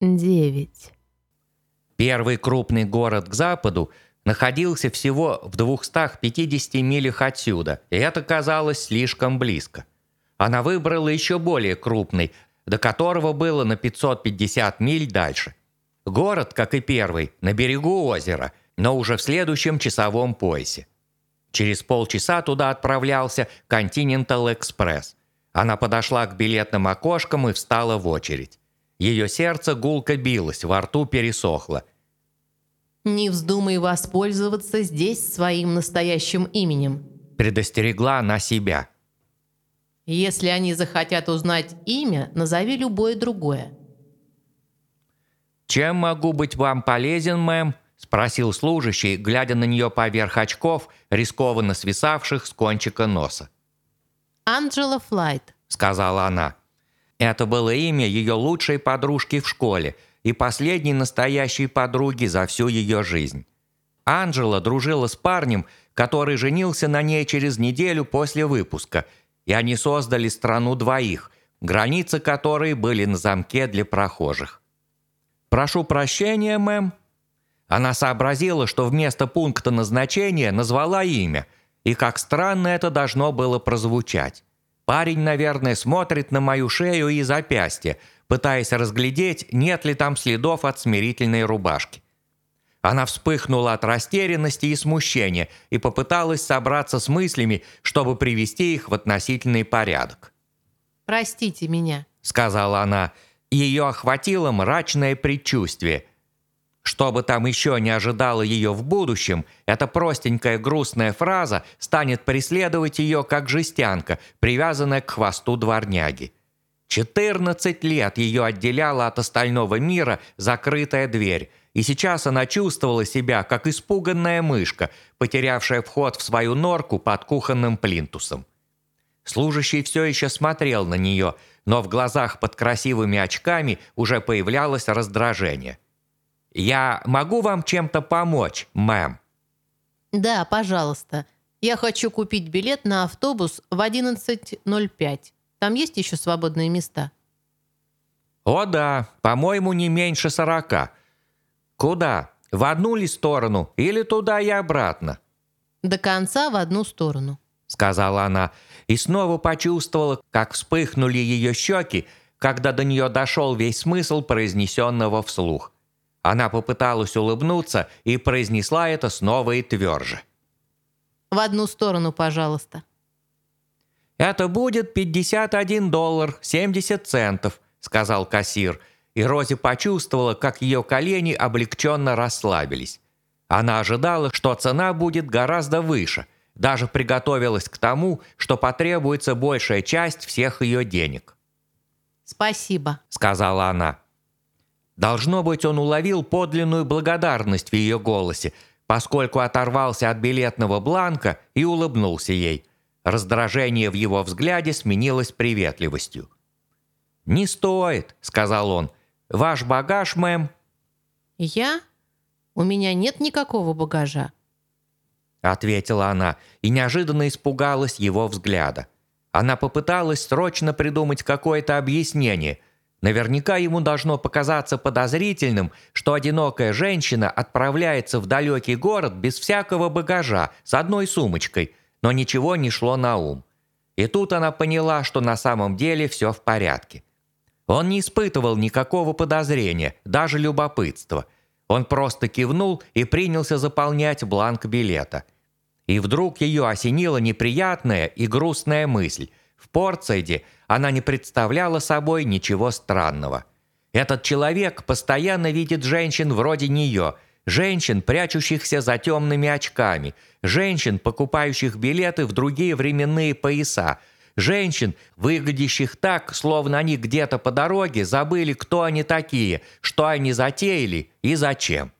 девять. Первый крупный город к западу находился всего в 250 милях отсюда, и это казалось слишком близко. Она выбрала еще более крупный, до которого было на 550 миль дальше. Город, как и первый, на берегу озера, но уже в следующем часовом поясе. Через полчаса туда отправлялся Continental Express. Она подошла к билетным окошкам и встала в очередь. Ее сердце гулко билось, во рту пересохло. Не вздумай воспользоваться здесь своим настоящим именем. Предостерегла она себя. Если они захотят узнать имя, назови любое другое. «Чем могу быть вам полезен, мэм?» – спросил служащий, глядя на нее поверх очков, рискованно свисавших с кончика носа. Анджела Флайт. – сказала она. Это было имя ее лучшей подружки в школе и последней настоящей подруги за всю ее жизнь. Анджела дружила с парнем, который женился на ней через неделю после выпуска, и они создали страну двоих, границы которой были на замке для прохожих. «Прошу прощения, мэм». Она сообразила, что вместо пункта назначения назвала имя, и как странно это должно было прозвучать. Парень, наверное, смотрит на мою шею и запястье, пытаясь разглядеть, нет ли там следов от смирительной рубашки. Она вспыхнула от растерянности и смущения и попыталась собраться с мыслями, чтобы привести их в относительный порядок. «Простите меня», — сказала она. Ее охватило мрачное предчувствие. Что бы там еще не ожидало ее в будущем, эта простенькая грустная фраза станет преследовать ее как жестянка, привязанная к хвосту дворняги. 14 лет ее отделяла от остального мира закрытая дверь, и сейчас она чувствовала себя, как испуганная мышка, потерявшая вход в свою норку под кухонным плинтусом. Служащий все еще смотрел на нее, но в глазах под красивыми очками уже появлялось раздражение. «Я могу вам чем-то помочь, мэм?» «Да, пожалуйста. Я хочу купить билет на автобус в 11.05. Там есть еще свободные места?» «О да, по-моему, не меньше сорока. Куда? В одну ли сторону или туда и обратно?» «До конца в одну сторону», — сказала она, и снова почувствовала, как вспыхнули ее щеки, когда до нее дошел весь смысл произнесенного вслух. Она попыталась улыбнуться и произнесла это снова и тверже. «В одну сторону, пожалуйста». «Это будет 51 доллар 70 центов», — сказал кассир, и Рози почувствовала, как ее колени облегченно расслабились. Она ожидала, что цена будет гораздо выше, даже приготовилась к тому, что потребуется большая часть всех ее денег. «Спасибо», — сказала она. Должно быть, он уловил подлинную благодарность в ее голосе, поскольку оторвался от билетного бланка и улыбнулся ей. Раздражение в его взгляде сменилось приветливостью. «Не стоит», — сказал он. «Ваш багаж, мэм». «Я? У меня нет никакого багажа», — ответила она и неожиданно испугалась его взгляда. Она попыталась срочно придумать какое-то объяснение — Наверняка ему должно показаться подозрительным, что одинокая женщина отправляется в далекий город без всякого багажа, с одной сумочкой, но ничего не шло на ум. И тут она поняла, что на самом деле все в порядке. Он не испытывал никакого подозрения, даже любопытства. Он просто кивнул и принялся заполнять бланк билета. И вдруг ее осенила неприятная и грустная мысль – в Портсайде она не представляла собой ничего странного. Этот человек постоянно видит женщин вроде нее, женщин, прячущихся за темными очками, женщин, покупающих билеты в другие временные пояса, женщин, выглядящих так, словно они где-то по дороге забыли, кто они такие, что они затеяли и зачем.